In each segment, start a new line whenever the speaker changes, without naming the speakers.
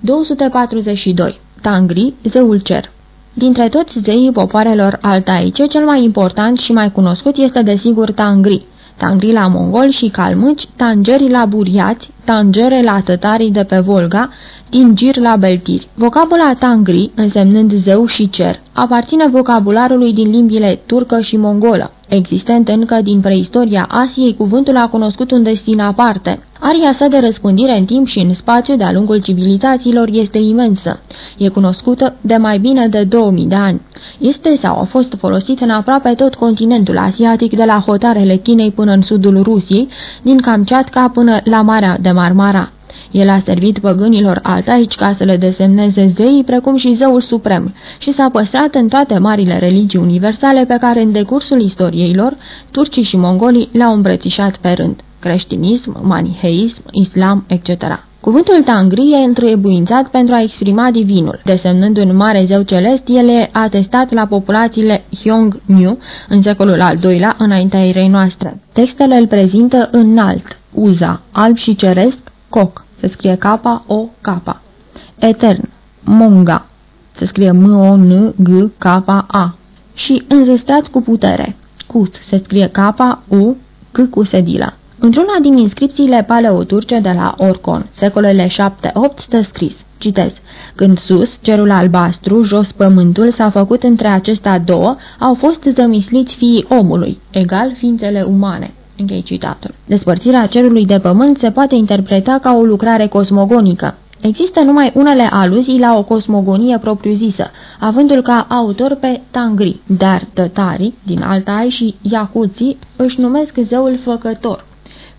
242. Tangri, zeul cer Dintre toți zeii popoarelor altaice, cel mai important și mai cunoscut este desigur Tangri. Tangri la mongoli și calmâci, tangeri la buriați, tangere la tătarii de pe Volga, tingir la beltiri. Vocabula Tangri, însemnând zeu și cer, aparține vocabularului din limbile turcă și mongolă. Existent încă din preistoria Asiei, cuvântul a cunoscut un destin aparte. Aria sa de răspândire în timp și în spațiu de-a lungul civilizațiilor este imensă. E cunoscută de mai bine de 2000 de ani. Este sau a fost folosit în aproape tot continentul asiatic, de la hotarele Chinei până în sudul Rusiei, din Kamchatka până la Marea de Marmara. El a servit păgânilor altaici ca să le desemneze zeii, precum și zeul suprem, și s-a păstrat în toate marile religii universale pe care în decursul istoriei lor, turcii și mongolii le-au îmbrățișat pe rând, creștinism, maniheism, islam, etc. Cuvântul tangri e întrebuințat pentru a exprima divinul. Desemnând un mare zeu celest, el e atestat la populațiile Hyong-Nyu în secolul al II-lea, înaintea erei noastre. Textele îl prezintă înalt, uza, alb și ceresc, coc se scrie K-O-K. Etern, Monga, se scrie M-O-N-G-K-A. Și înzestrat cu putere. Cus, se scrie K-U, C cu sedilă. Într-una din inscripțiile paleoturce de la Orcon, secolele 7-8, stă scris, citez, Când sus, cerul albastru, jos pământul, s-a făcut între acestea două, au fost zămisliți fiii omului, egal ființele umane. Închei citatul. Despărțirea cerului de pământ se poate interpreta ca o lucrare cosmogonică. Există numai unele aluzii la o cosmogonie propriu-zisă, avându-l ca autor pe Tangri, dar tătarii din Altai și Iacuții își numesc zeul făcător.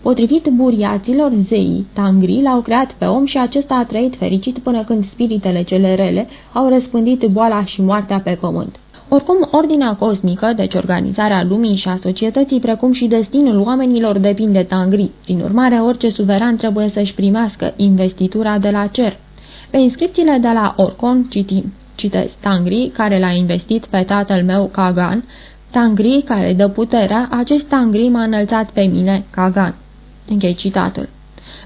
Potrivit buriaților, zeii, Tangri, l-au creat pe om și acesta a trăit fericit până când spiritele cele rele au răspândit boala și moartea pe pământ. Oricum, ordinea cosmică, deci organizarea lumii și a societății, precum și destinul oamenilor, depinde tangri. Prin urmare, orice suveran trebuie să-și primească investitura de la cer. Pe inscripțiile de la Orcon citim, citez, Tangri, care l-a investit pe tatăl meu Kagan, Tangri, care dă puterea, acest Tangri m-a înălțat pe mine, Kagan. Închei citatul.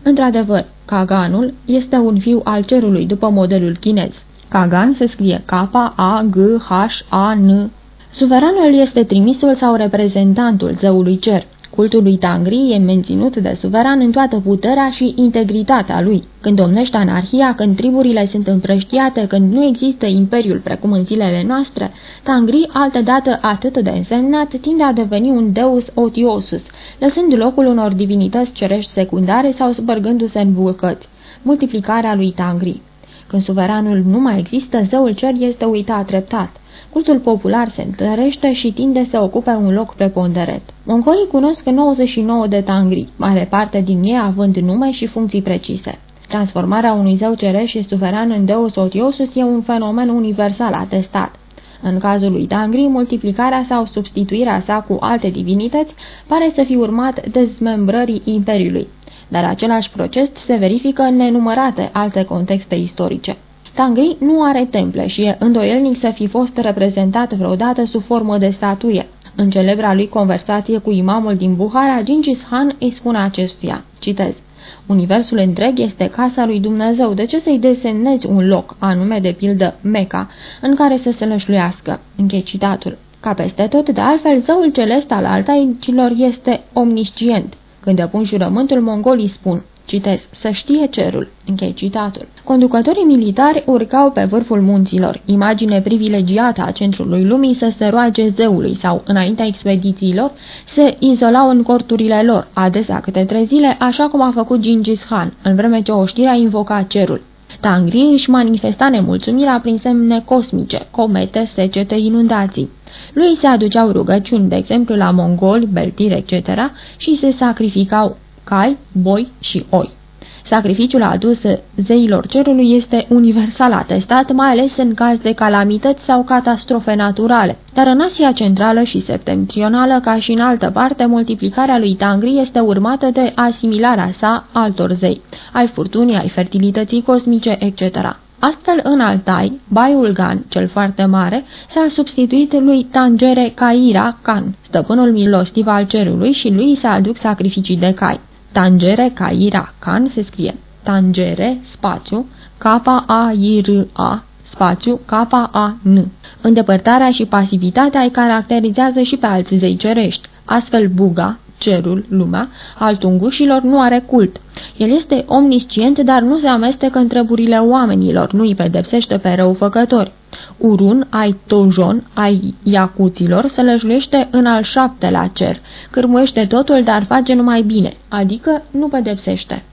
Într-adevăr, Kaganul este un fiu al cerului după modelul chinez. Kagan se scrie K-A-G-H-A-N. Suveranul este trimisul sau reprezentantul zeului cer. Cultul lui Tangri e menținut de suveran în toată puterea și integritatea lui. Când domnește anarhia, când triburile sunt împrăștiate, când nu există imperiul precum în zilele noastre, Tangri, altădată atât de însemnat, tinde a deveni un deus otiosus, lăsând locul unor divinități cerești secundare sau spărgându-se în bucăți. Multiplicarea lui Tangri când suveranul nu mai există, zeul cer este uitat treptat. Cultul popular se întărește și tinde să ocupe un loc preponderent. Mongolii cunosc 99 de tangri, mare parte din ei având nume și funcții precise. Transformarea unui zeu cereș și suveran în deus otiosus e un fenomen universal atestat. În cazul lui Tangri, multiplicarea sau substituirea sa cu alte divinități pare să fi urmat dezmembrării imperiului dar același proces se verifică în nenumărate alte contexte istorice. Tangri nu are temple și e îndoielnic să fi fost reprezentat vreodată sub formă de statuie. În celebra lui conversație cu imamul din Buhara, Gingis Khan îi spune acestuia, citez, Universul întreg este casa lui Dumnezeu, de ce să-i desemnezi un loc, anume de pildă Meca, în care să se lășluiască? Închei citatul. Ca peste tot, de altfel, zăul celest al altaicilor este omniscient. Când depun jurământul, mongolii spun, citez, să știe cerul, închei citatul. Conducătorii militari urcau pe vârful munților, imagine privilegiată a centrului lumii să se roage zeului sau, înaintea expedițiilor, se izolau în corturile lor, adesea câte trei zile, așa cum a făcut Gingis Khan, în vreme ce oștirea invoca cerul. Tangri își manifesta nemulțumirea prin semne cosmice, comete, secete, inundații. Lui se aduceau rugăciuni, de exemplu la mongoli, beltiri, etc. și se sacrificau cai, boi și oi. Sacrificiul adus zeilor cerului este universal atestat, mai ales în caz de calamități sau catastrofe naturale. Dar în Asia Centrală și Septentrională, ca și în altă parte, multiplicarea lui Tangri este urmată de asimilarea sa altor zei, ai furtunii, ai fertilității cosmice, etc. Astfel, în Altai, Baiul Gan, cel foarte mare, s-a substituit lui Tangere Caira Khan, stăpânul milostiv al cerului și lui s-a aduc sacrificii de cai. Tangere Caira Khan se scrie tangere, spațiu, K-A-I-R-A, spațiu, K-A-N. Îndepărtarea și pasivitatea îi caracterizează și pe alți zei cerești. Astfel, Buga, cerul, lumea, al tungușilor nu are cult. El este omniscient, dar nu se amestecă în treburile oamenilor, nu îi pedepsește pe răufăcători. Urun, ai Tojon, ai Iacuților, se lăjulește în al șaptelea cer, cârmuiește totul, dar face numai bine, adică nu pedepsește.